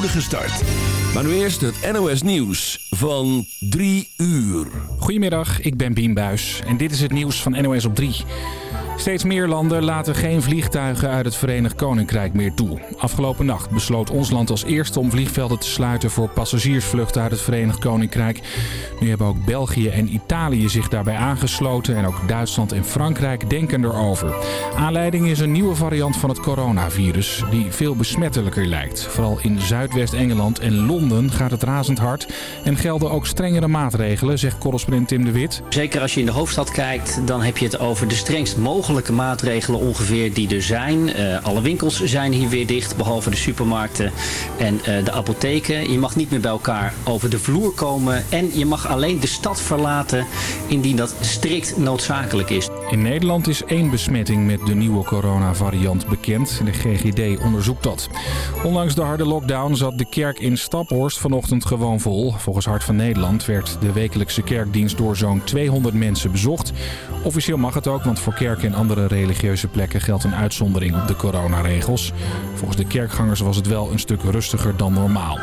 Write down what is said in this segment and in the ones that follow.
spoedige start. Maar nu eerst het NOS Nieuws van 3 uur. Goedemiddag, ik ben Bien Buis en dit is het nieuws van NOS op 3. Steeds meer landen laten geen vliegtuigen uit het Verenigd Koninkrijk meer toe. Afgelopen nacht besloot ons land als eerste om vliegvelden te sluiten voor passagiersvluchten uit het Verenigd Koninkrijk. Nu hebben ook België en Italië zich daarbij aangesloten en ook Duitsland en Frankrijk denken erover. Aanleiding is een nieuwe variant van het coronavirus die veel besmettelijker lijkt. Vooral in Zuidwest-Engeland en Londen gaat het razend hard en gelden ook strengere maatregelen, zegt correspondent Tim de Wit. Zeker als je in de hoofdstad kijkt, dan heb je het over de strengst mogelijke maatregelen ongeveer die er zijn. Uh, alle winkels zijn hier weer dicht, behalve de supermarkten en uh, de apotheken. Je mag niet meer bij elkaar over de vloer komen en je mag alleen de stad verlaten indien dat strikt noodzakelijk is. In Nederland is één besmetting met de nieuwe coronavariant bekend. De GGD onderzoekt dat. Ondanks de harde lockdown zat de kerk in Staphorst vanochtend gewoon vol. Volgens Hart van Nederland werd de wekelijkse kerkdienst door zo'n 200 mensen bezocht. Officieel mag het ook, want voor kerken en andere religieuze plekken geldt een uitzondering op de coronaregels. Volgens de kerkgangers was het wel een stuk rustiger dan normaal.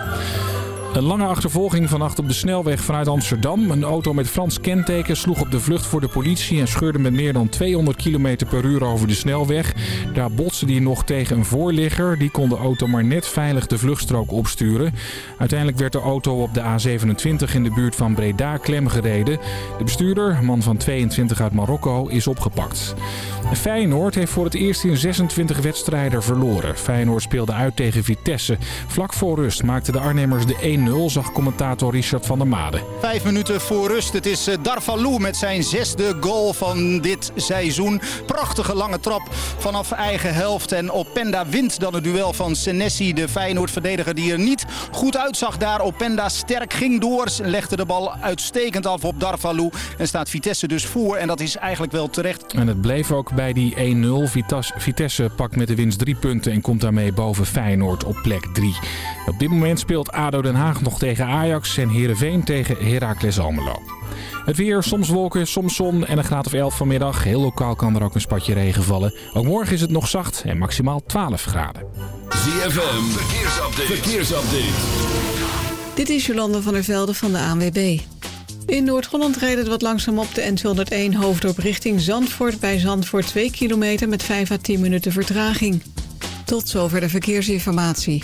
Een lange achtervolging vannacht op de snelweg vanuit Amsterdam. Een auto met Frans kenteken sloeg op de vlucht voor de politie... en scheurde met meer dan 200 km per uur over de snelweg. Daar botste hij nog tegen een voorligger. Die kon de auto maar net veilig de vluchtstrook opsturen. Uiteindelijk werd de auto op de A27 in de buurt van Breda klemgereden. De bestuurder, man van 22 uit Marokko, is opgepakt. Feyenoord heeft voor het eerst in 26 wedstrijden verloren. Feyenoord speelde uit tegen Vitesse. Vlak voor rust maakten de Arnhemmers de 1-0, zag commentator Richard van der Made. Vijf minuten voor rust. Het is Darvalou met zijn zesde goal van dit seizoen. Prachtige lange trap vanaf eigen helft. En Openda wint dan het duel van Senesi, de Feyenoord-verdediger die er niet goed uitzag daar. Openda sterk ging door, legde de bal uitstekend af op Darvalou. En staat Vitesse dus voor en dat is eigenlijk wel terecht. En het bleef ook bij die 1-0. Vitesse pakt met de winst drie punten en komt daarmee boven Feyenoord op plek 3. Op dit moment speelt ADO Den Haag nog tegen Ajax en Heerenveen tegen Heracles Almelo. Het weer, soms wolken, soms zon en een graad of 11 vanmiddag. Heel lokaal kan er ook een spatje regen vallen. Ook morgen is het nog zacht en maximaal 12 graden. ZFM, verkeersupdate. verkeersupdate. Dit is Jolande van der Velde van de ANWB. In Noord-Holland rijdt het wat langzaam op de N201 hoofddorp richting Zandvoort. Bij Zandvoort 2 kilometer met 5 à 10 minuten vertraging. Tot zover de verkeersinformatie.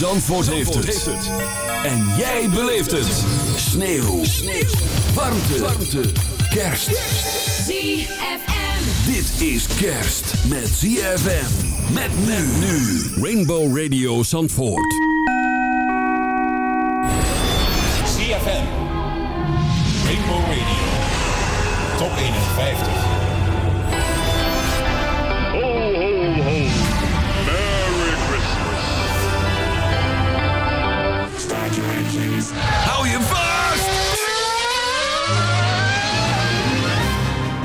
Zandvoort, heeft, het. En jij beleeft het. Sneeuw. Sneeuw. Warmte. Warmte. Kerst. ZFM. Dit is kerst met ZFM. Met men nu. Rainbow Radio Zandvoort. ZFM. Rainbow Radio. Top 51. Ho, ho, ho. Hou je vast!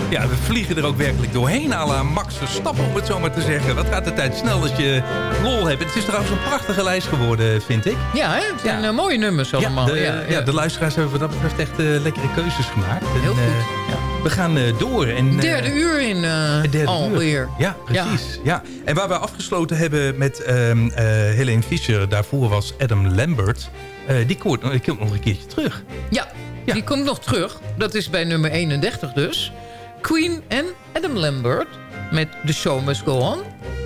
Ja, we vliegen er ook werkelijk doorheen à la Max Verstappen, om het zo maar te zeggen. Wat gaat de tijd snel als je lol hebt. Het is trouwens een prachtige lijst geworden, vind ik. Ja, hè? het zijn eh, mooie nummers allemaal. Ja, de, ja, ja. de luisteraars hebben wat dat betreft echt eh, lekkere keuzes gemaakt. En, Heel goed. eh, ja, we gaan eh, door. En, eh, Derde uur in eh derde alweer. uur. Ja, precies. Ja. En waar we afgesloten hebben met eh Helene Fischer, daarvoor was Adam Lambert. Eh, die komt, Ik kom nog een keertje terug. Ja, die komt nog terug. Dat is bij nummer 31 dus. Queen en Adam Lambert met The Show Must Go On.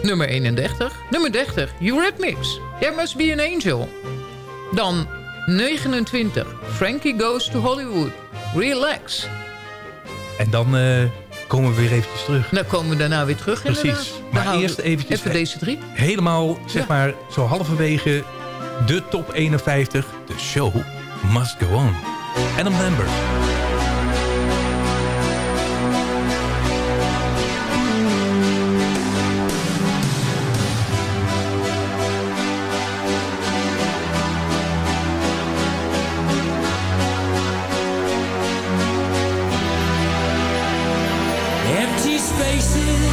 Nummer 31. Nummer 30, Eurythmics. There Must Be An Angel. Dan 29, Frankie Goes to Hollywood. Relax. En dan eh, komen we weer eventjes terug. Dan komen we daarna weer terug Precies. Maar eerst eventjes even deze drie. Helemaal, zeg maar, zo halverwege de top 51. the show must go on. Adam Lambert. spaces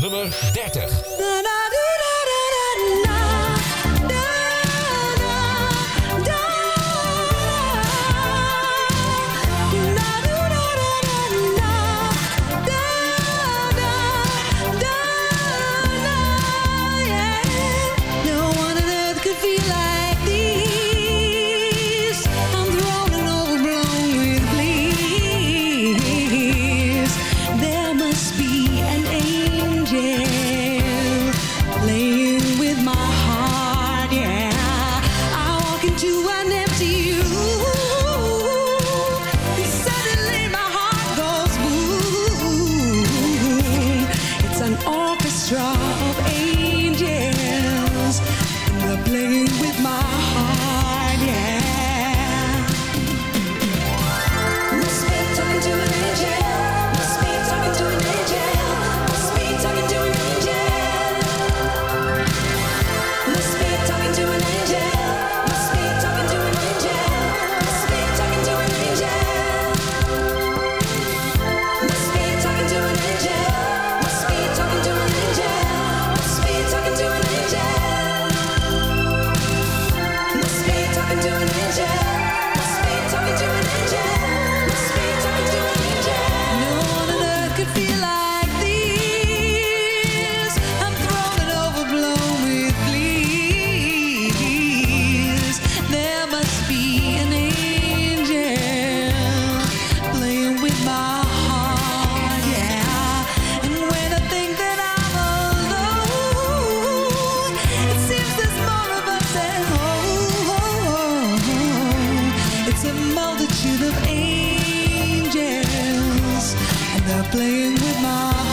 Nummer 30. It's a multitude of angels, and they're playing with my heart.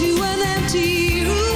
to an empty room.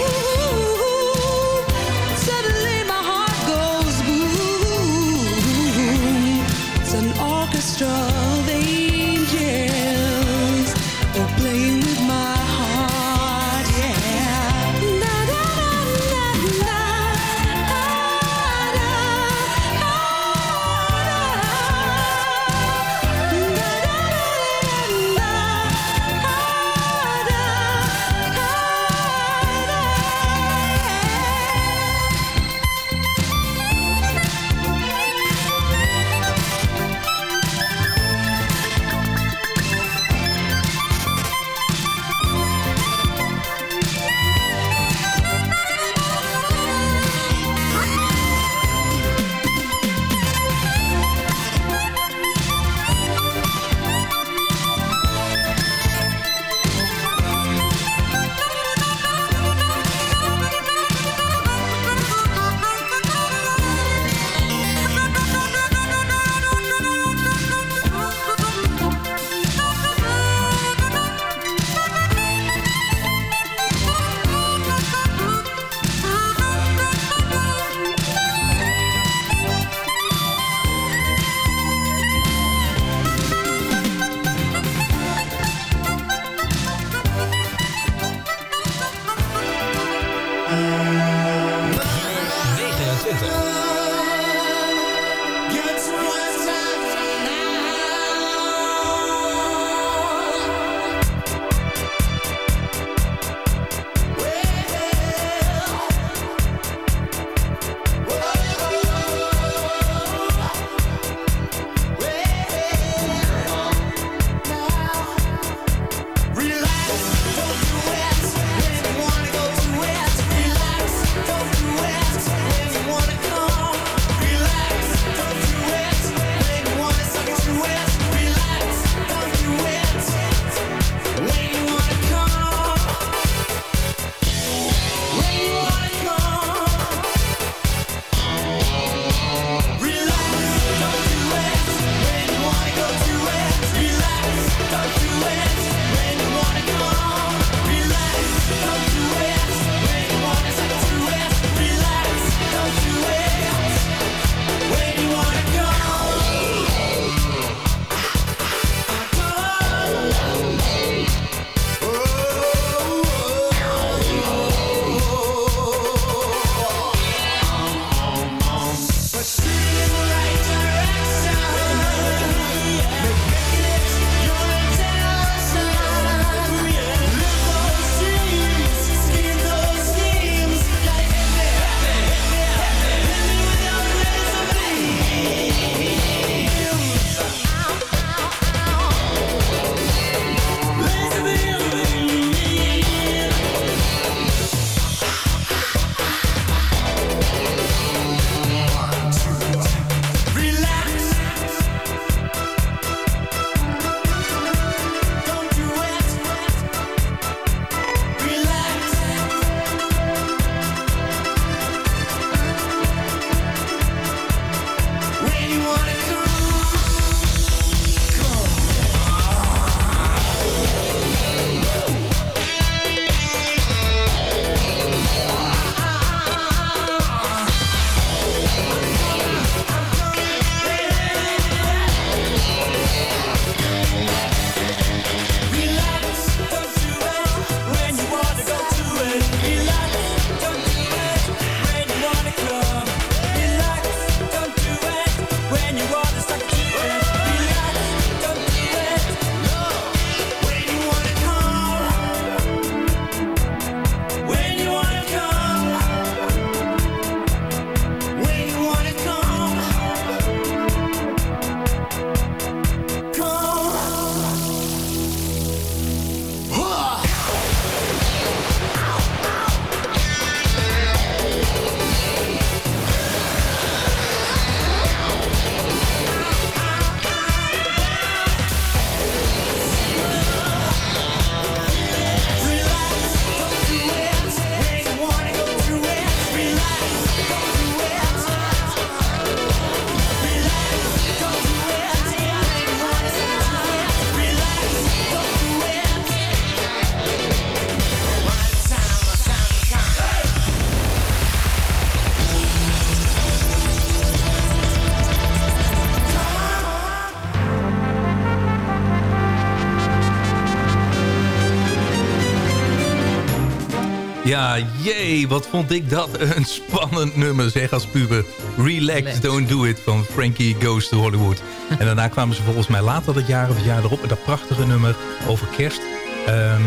Ja, jee, wat vond ik dat een spannend nummer, zeg als puber. Relax, Relax. Don't Do It van Frankie Goes to Hollywood. En daarna kwamen ze volgens mij later dat jaar of het jaar erop... met dat prachtige nummer over kerst. Ehm,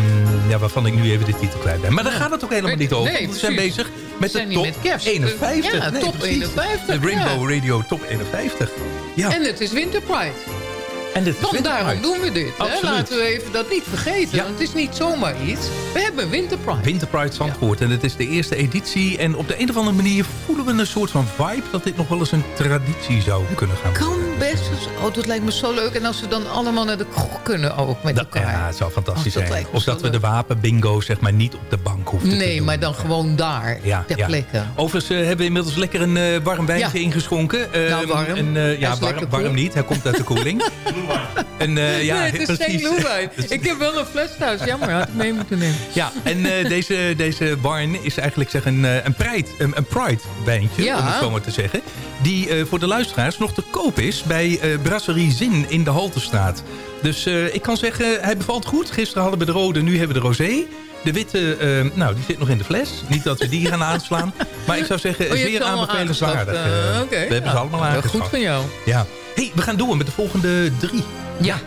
ja, waarvan ik nu even de titel kwijt ben. Maar daar gaat het ook helemaal niet over. Nee, we zijn bezig met zijn de top met kerst. 51. Ja, Nee, top precies. 51, De Rainbow Radio top 51. Ja. En het is Winter Pride. En Want daarom doen we dit. Hè? Laten we even dat niet vergeten. Ja. Want het is niet zomaar iets. We hebben Winter Pride. Winter Pride Zandvoort. En het is de eerste editie. En op de een of andere manier voelen we een soort van vibe... dat dit nog wel eens een traditie zou kunnen gaan worden. Kan best. Oh, dat lijkt me zo leuk. En als we dan allemaal naar de kroeg kunnen ook met Dat, elkaar. ja, het zou fantastisch Oh, dat zijn. Of dat we de wapenbingo zeg maar niet op de bank hoeven te Nee, doen. maar dan gewoon daar. Ja, ter plekke. Overigens eh, hebben we inmiddels lekker een eh, warm wijntje ingeschonken. Nou, Ehm, warm. En, eh, ja, warm, warm niet. Hij komt uit de koeling. en, eh, ja, nee, het is precies. geen glühwein. Ik heb wel een fles thuis. Jammer, had ik mee moeten nemen. Ja, en eh, deze, deze wine is eigenlijk zeg, een, eh, een, pride, een, een pride wijntje, Ja. om het zo maar te zeggen. Die voor de luisteraars nog te koop is bij Brasserie Zin in de Haltestraat. Dus ik kan zeggen, hij bevalt goed. Gisteren hadden we de rode, nu hebben we de rosé. De witte, nou, die zit nog in de fles. Niet dat we die gaan aanslaan. Maar ik zou zeggen, Oh, zeer aanbevelenswaardig. eh. eh, oké. We hebben ze Nou, allemaal aangeschaft. goed van jou. Ja. Hey, we gaan door met de volgende drie. Ja.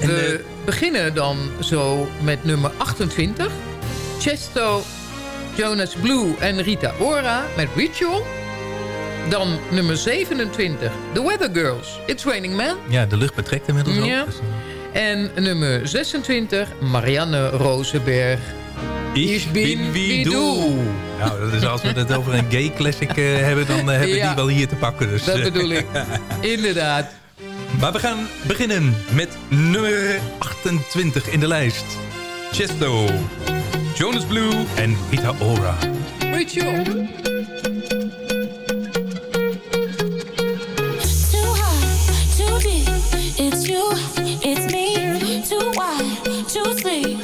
En, we eh, beginnen dan zo met nummer 28. Chesto, Jonas Blue en Rita Ora met Ritual. Dan nummer 27, The Weather Girls, It's Raining Man. Ja, de lucht betrekt inmiddels ook. Ja. Dus, En nummer 26, Marianne Rosenberg. Ich bin wie du. Nou, dus als we het over een gay classic eh, hebben, dan eh, hebben we Ja. die wel hier te pakken. Dus, Dat eh. bedoel ik. Inderdaad. Maar we gaan beginnen met nummer 28 in de lijst. Chesto, Jonas Blue en Rita Ora. Too high, too deep. It's you, it's me. Too wide, too sleep.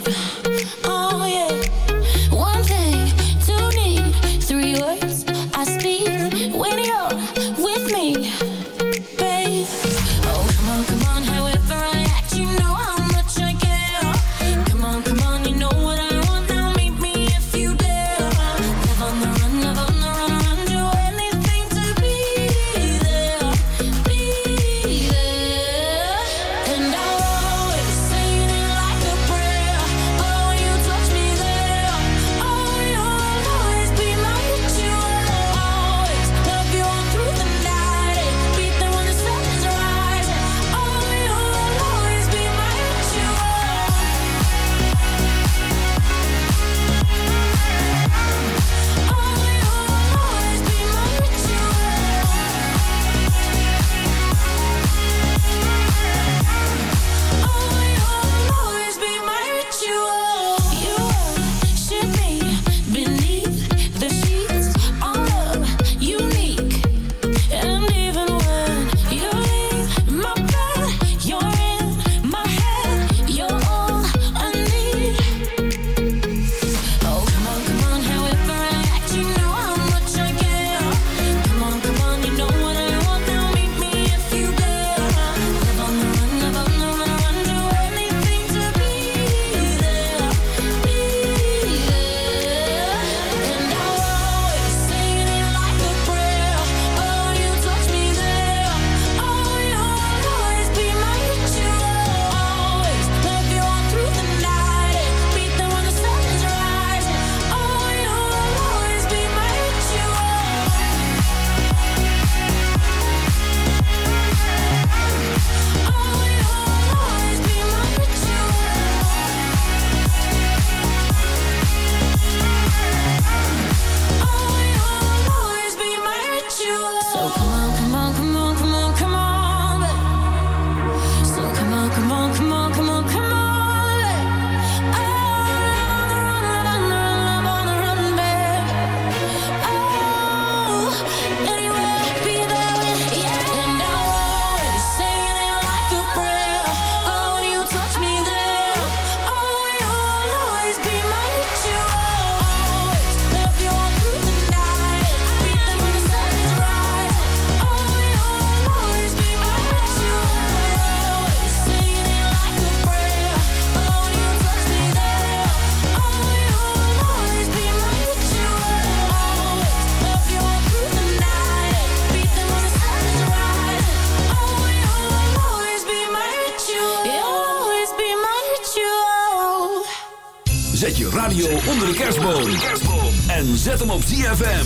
ZFM.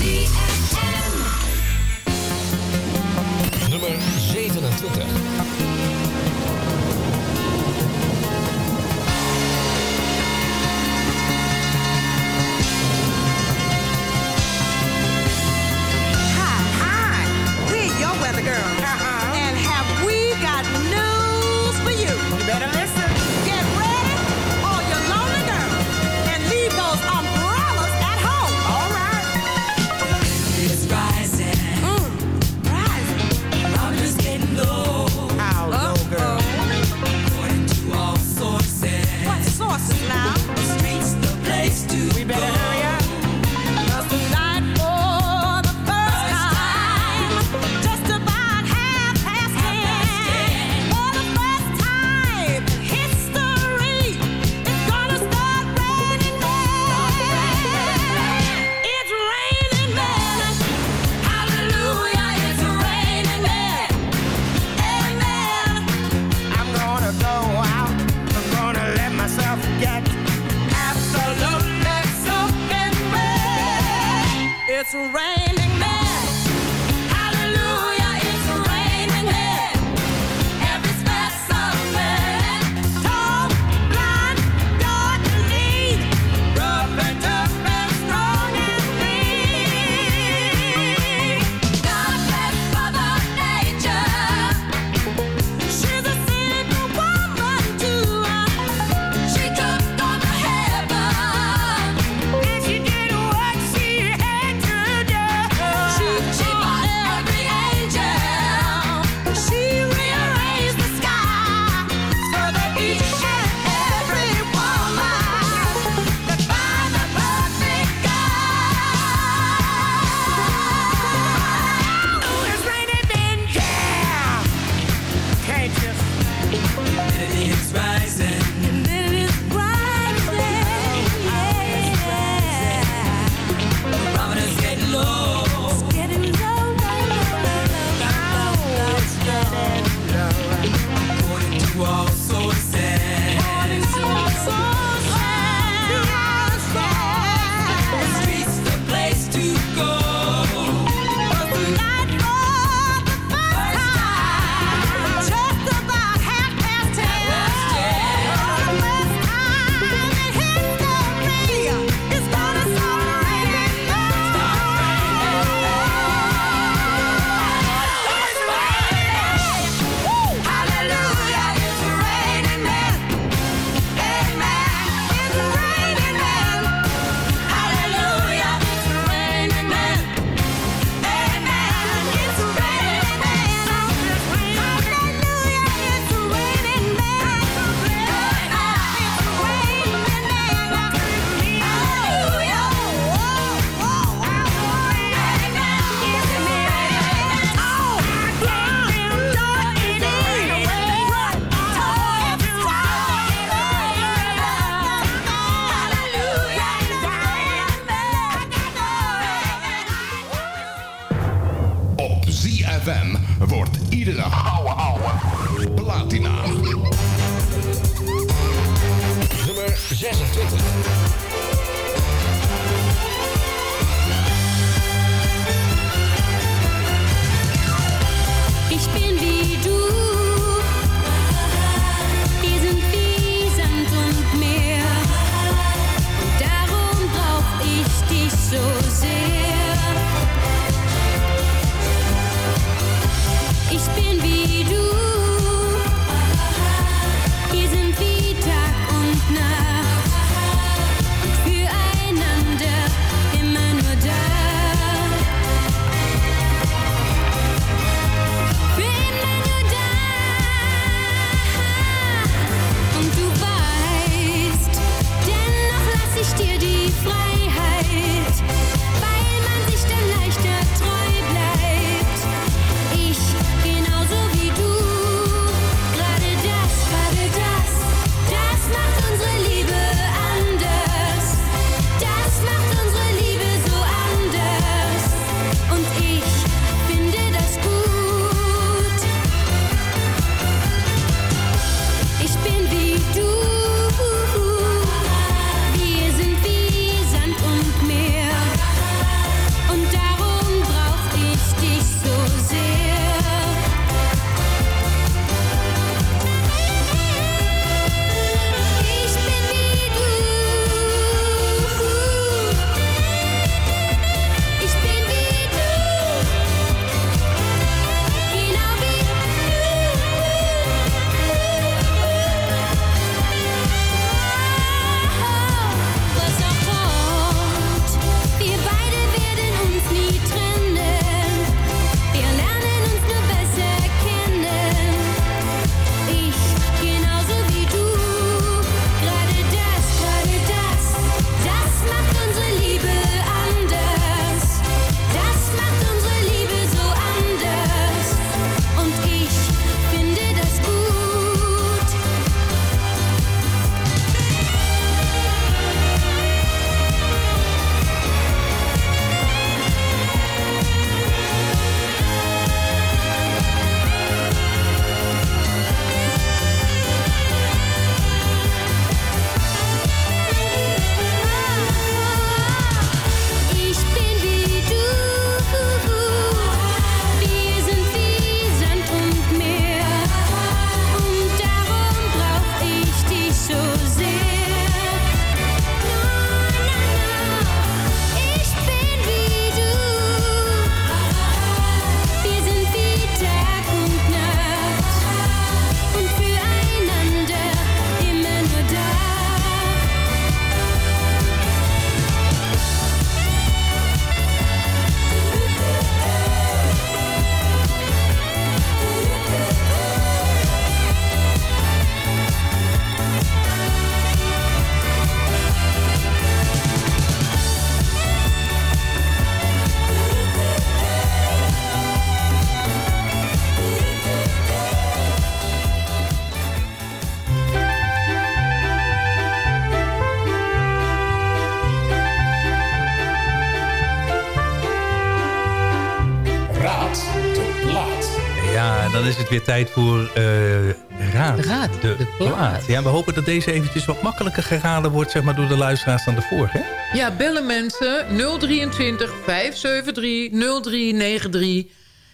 Het weer tijd voor eh Raad, Raad de, de plaat. plaat. Ja, we hopen dat deze eventjes wat makkelijker geraden wordt zeg maar, door de luisteraars dan de vorige. hè? Ja, bellen mensen 023 573 0393.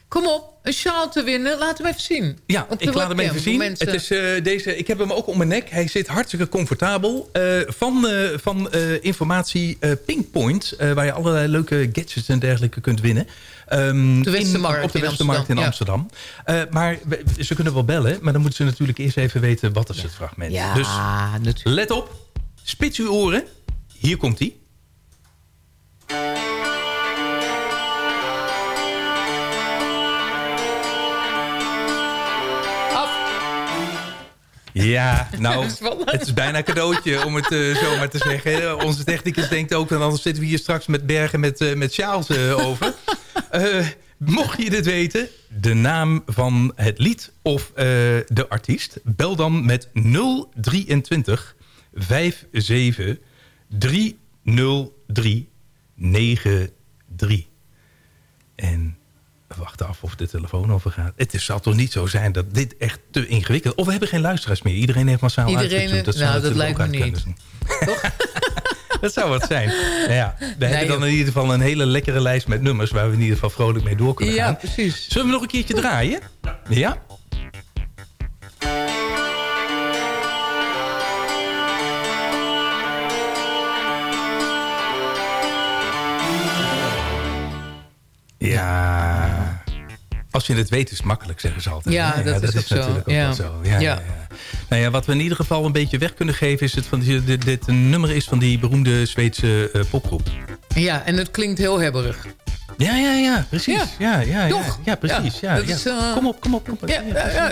Kom op, een sjaal te winnen. Laten we even zien. Ja, ik laat hem even zien. mensen. Het is, eh, deze, ik heb hem ook om mijn nek. Hij zit hartstikke comfortabel. Eh, van eh, van eh, informatie eh, Pinkpoint, eh, waar je allerlei leuke gadgets en dergelijke kunt winnen. Ehm, De in, op de in Westermarkt in Amsterdam, Amsterdam. Eh, maar we- ze kunnen wel bellen, maar dan moeten ze natuurlijk eerst even weten wat is het fragment. Ja, dus natuurlijk. let op, spits uw oren. Hier komt hij. Ja, nou, het is bijna een cadeautje om het eh, zo maar te zeggen. Onze technicus denkt ook, en anders zitten we hier straks met bergen met, eh, met sjaals eh, over. Mocht je dit weten, de naam van het lied of de artiest... bel dan met 023 57 303 93. En wachten af of de telefoon overgaat. Het is, zal toch niet zo zijn dat dit echt te ingewikkeld... Of we hebben geen luisteraars meer. Iedereen heeft massaal Iedereen, zou nou, dat lijkt me niet. kunnen zijn. Dat zou wat zijn. Nou ja, we hebben dan in ieder geval een hele lekkere lijst met nummers... waar we in ieder geval vrolijk mee door kunnen Ja, gaan. precies. Zullen we nog een keertje draaien? Ja? Ja. Als je het weet is het makkelijk, zeggen ze altijd. Ja, dat is ook zo. natuurlijk ook zo. Ja, Nou ja, wat we in ieder geval een beetje weg kunnen geven... is het van die, dit, dit een nummer is van die beroemde Zweedse eh, popgroep. Ja, en het klinkt heel hebberig. Ja, ja, ja, precies. Ja, ja, ja, Toch? ja, precies. Ja, Ja, is, eh, Kom op, kom op, kom op. Ja, ja.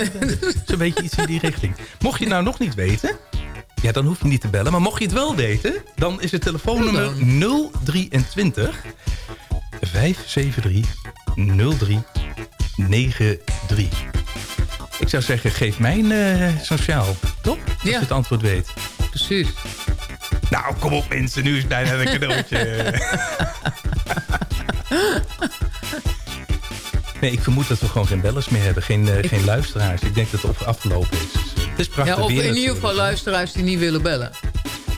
Zo'n beetje iets in die richting. Mocht je het nou nog niet weten... Ja, dan hoef je niet te bellen. Maar mocht je het wel weten... dan is het telefoonnummer 023 573 0393. Ik zou zeggen, geef mij een eh, sociaal. Toch? Als je het antwoord weet. Precies. Nou, kom op mensen. Nu is het bijna een cadeautje. Nee, ik vermoed dat we gewoon geen bellers meer hebben. Geen, eh, geen luisteraars. Ik denk dat het op- afgelopen is. Het is prachtig Ja, of weer in ieder geval luisteraars die niet willen bellen.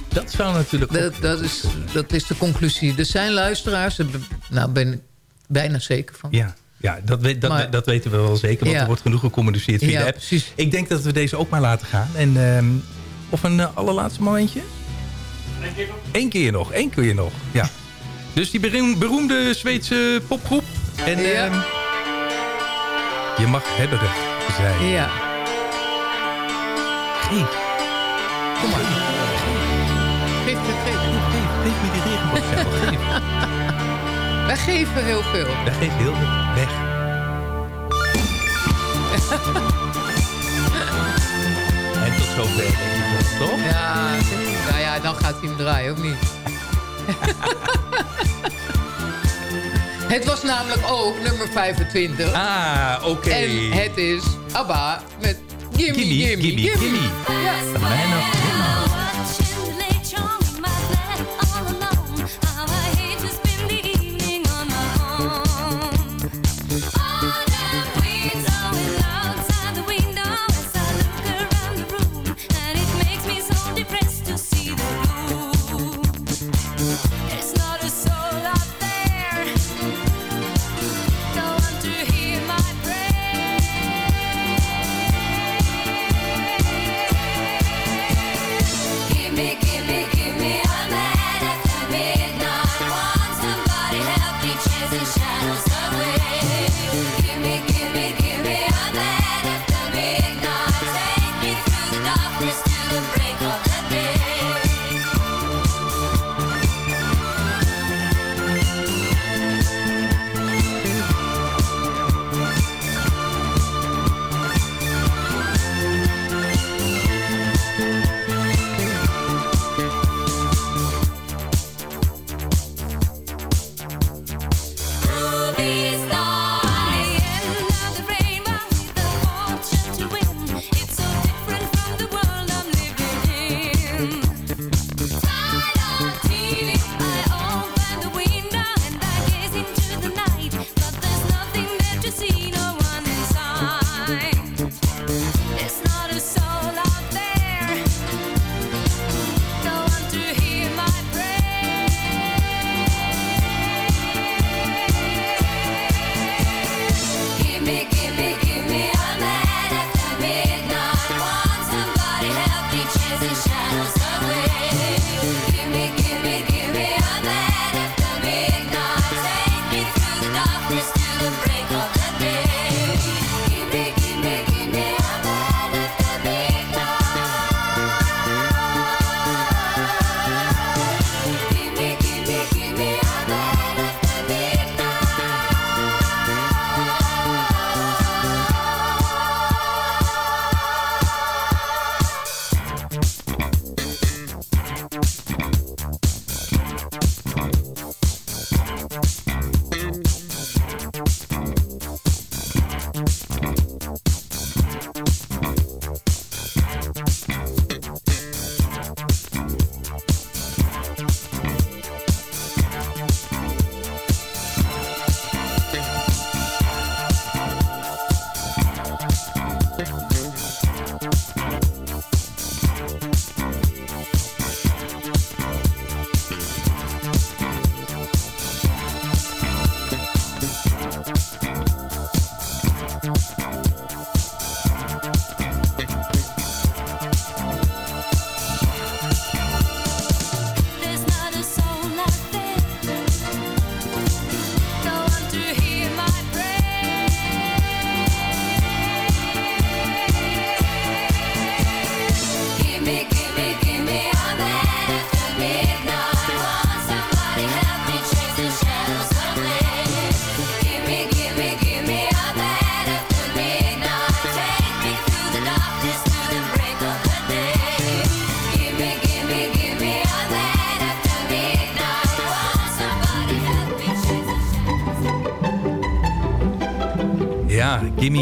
Dat zou natuurlijk ook- Dat, dat, is, dat is de conclusie. Er zijn luisteraars, daar ben- nou ben ik bijna zeker van. Ja, ja dat, weet, dat, Maar- dat weten we wel zeker. Want Ja. er wordt genoeg gecommuniceerd via Ja, de app. precies. Ik denk dat we deze ook maar laten gaan. En, ehm, of een eh, allerlaatste momentje? Eén keer nog. Eén keer nog. Ja. Dus die beroem- beroemde Zweedse popgroep. En Ja. ehm, je mag hebberig zijn. Ja. Geef. Kom maar. Geef, geef, geef. Geef, geef me die regenboogsjaal. Wij geven heel veel. Dat geeft heel veel weg. en tot zover, denk ik wel, toch? Ja, nou ja, dan gaat hij hem draaien, of niet? het was namelijk ook nummer 25. Ah, oké. En het is ABBA met Gimme, Gimme, Gimme, gimme, Gimme. gimme. Ja.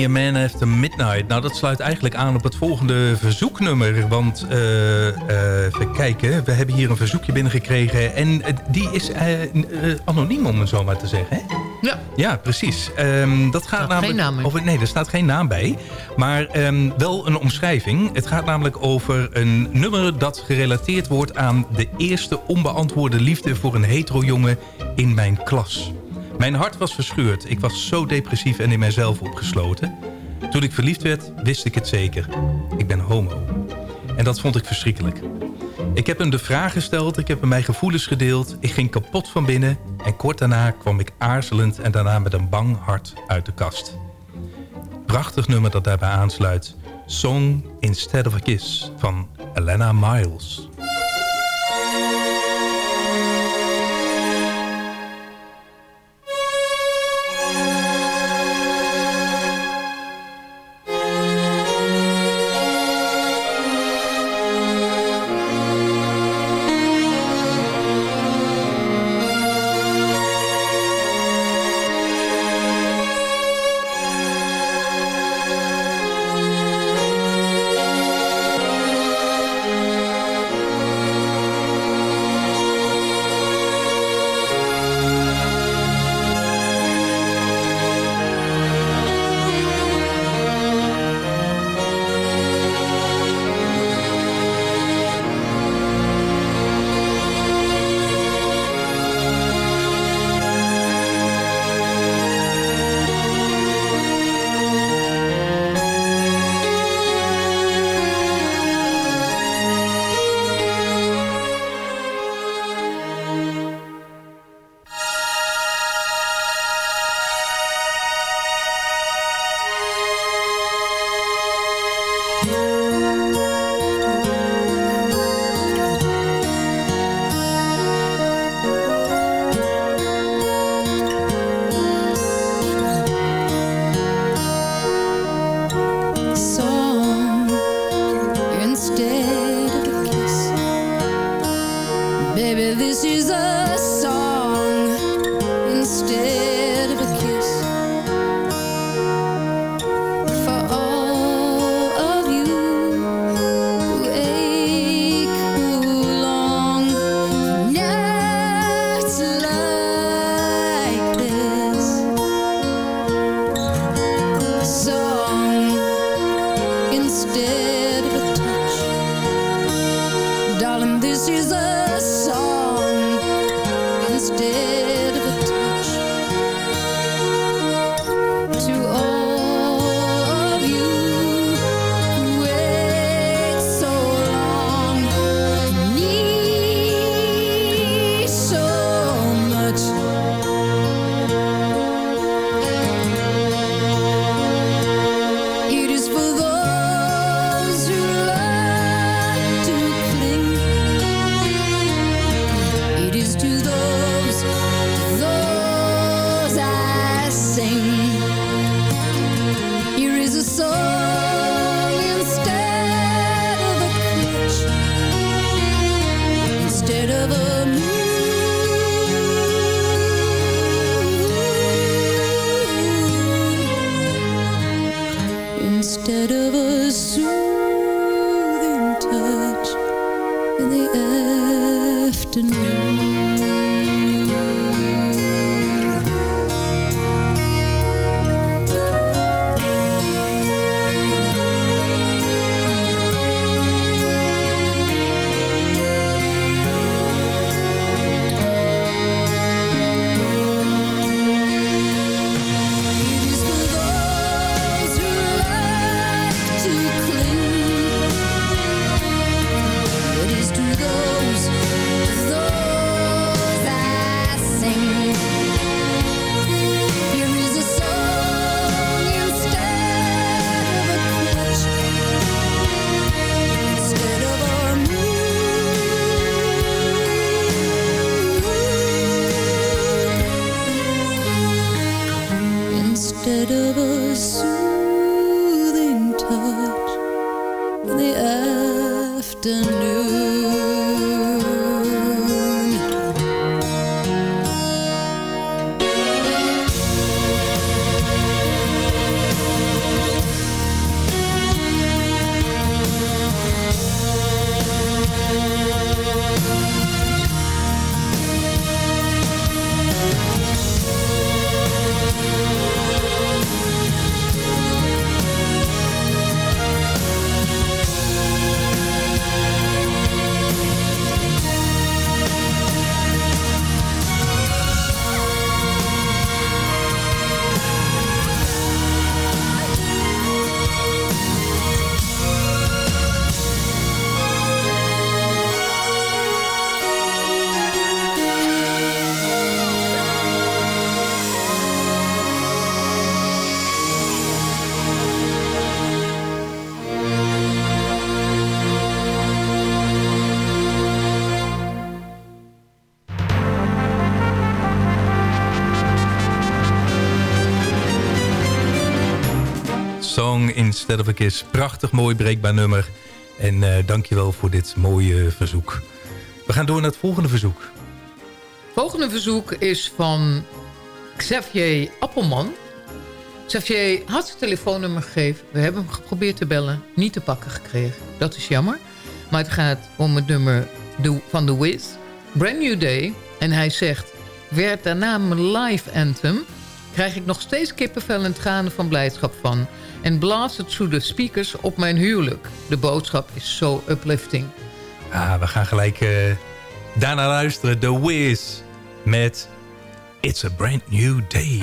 A Man After Midnight. Nou, dat sluit eigenlijk aan op het volgende verzoeknummer. Want, eh, eh, even kijken, we hebben hier een verzoekje binnengekregen. En eh, die is anoniem, om het zo maar te zeggen. Hè? Ja. Ja, precies. Ehm, dat gaat namelijk geen naam over, nee, er staat geen naam bij. Maar ehm, wel een omschrijving. Het gaat namelijk over een nummer dat gerelateerd wordt aan de eerste onbeantwoorde liefde voor een hetero jongen in mijn klas. Mijn hart was verscheurd. Ik was zo depressief en in mijzelf opgesloten. Toen ik verliefd werd, wist ik het zeker. Ik ben homo. En dat vond ik verschrikkelijk. Ik heb hem de vraag gesteld, ik heb hem mijn gevoelens gedeeld. Ik ging kapot van binnen en kort daarna kwam ik aarzelend... en daarna met een bang hart uit de kast. Prachtig nummer dat daarbij aansluit. Song Instead of a Kiss van Elena Miles. Instead of a Kiss. Prachtig mooi breekbaar nummer. En eh dankjewel voor dit mooie verzoek. We gaan door naar het volgende verzoek. Volgende verzoek is van Xavier Appelman. Xavier had zijn telefoonnummer gegeven. We hebben hem geprobeerd te bellen. Niet te pakken gekregen. Dat is jammer. Maar het gaat om het nummer van The Wiz. Brand New Day. En hij zegt... Werd daarna mijn live anthem... krijg ik nog steeds kippenvel en tranen van blijdschap van. En blaast het through the speakers op mijn huwelijk. De boodschap is zo uplifting. Ah, we gaan gelijk eh, daarna luisteren. The Wiz met It's a Brand New Day.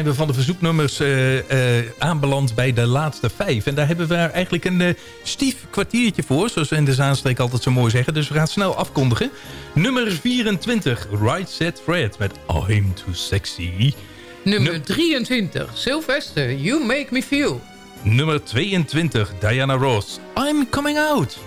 Zijn we van de verzoeknummers eh, eh, aanbeland bij de laatste vijf. En daar hebben we eigenlijk een eh, stief kwartiertje voor. Zoals we in de Zaanstreek altijd zo mooi zeggen. Dus we gaan snel afkondigen. Nummer 24, Right Set Fred met I'm Too Sexy. Nummer 23, Sylvester, You Make Me Feel. Nummer 22, Diana Ross, I'm Coming Out.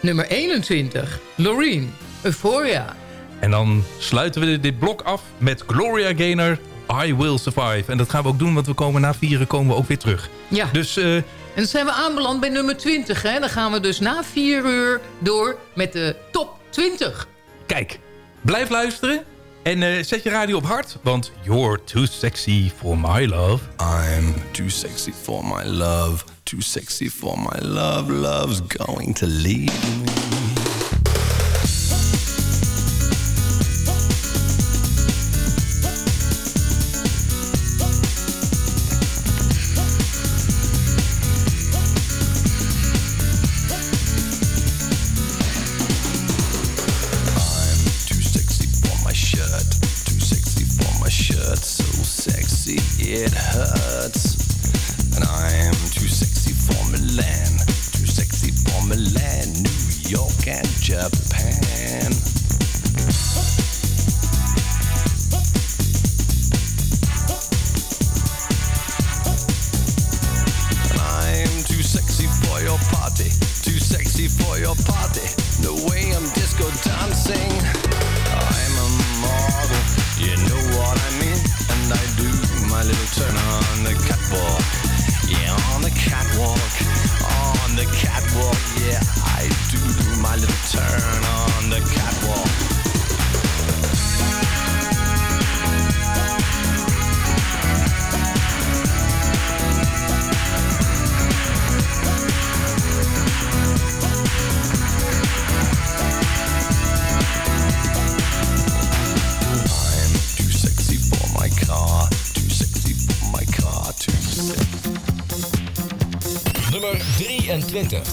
Nummer 21, Loreen, Euphoria. En dan sluiten we dit blok af met Gloria Gaynor, I Will Survive. En dat gaan we ook doen, want we komen na vieren komen we ook weer terug. Ja. Dus eh, En dan zijn we aanbeland bij nummer 20. Hè? Dan gaan we dus na 4 uur door met de top 20. kijk, blijf luisteren. En eh, zet je radio op hard, want you're too sexy for my love. I'm too sexy for my love, too sexy for my love. Love's going to leave me. It hurts. 23.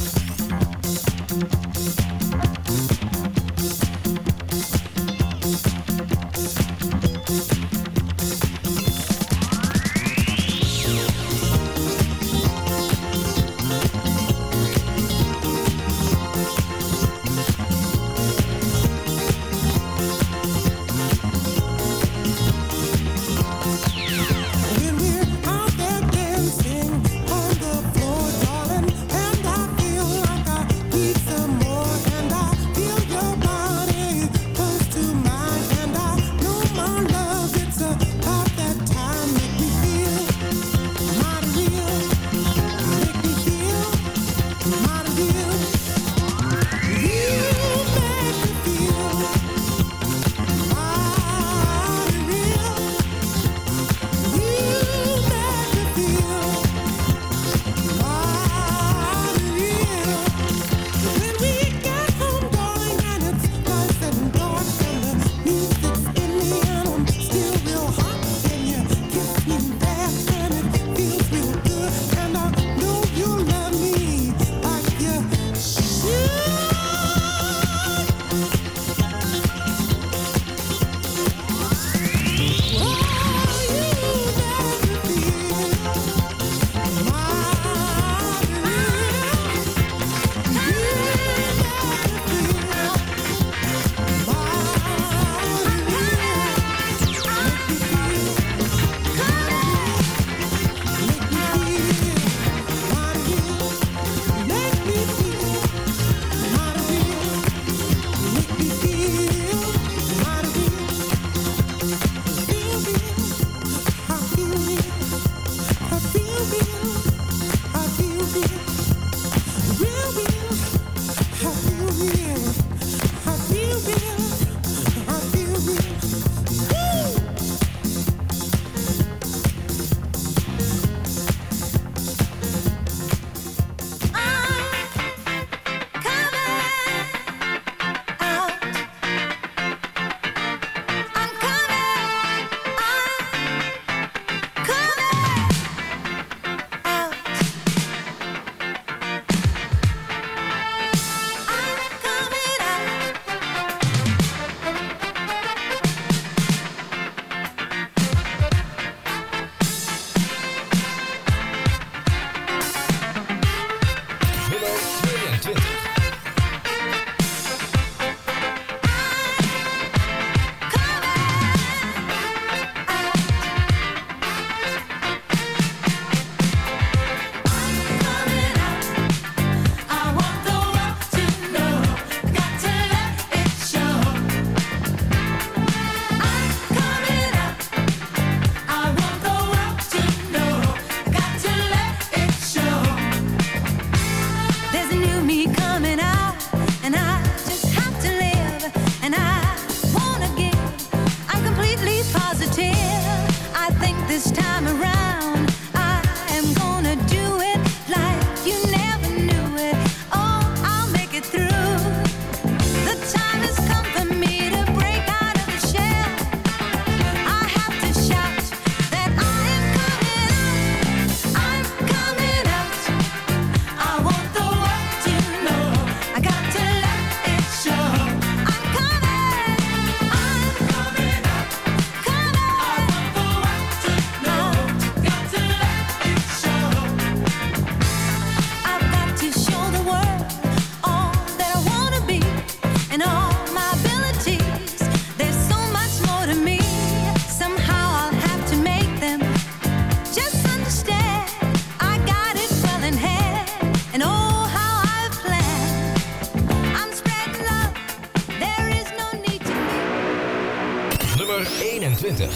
26.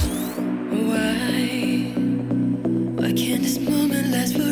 Why? Why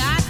not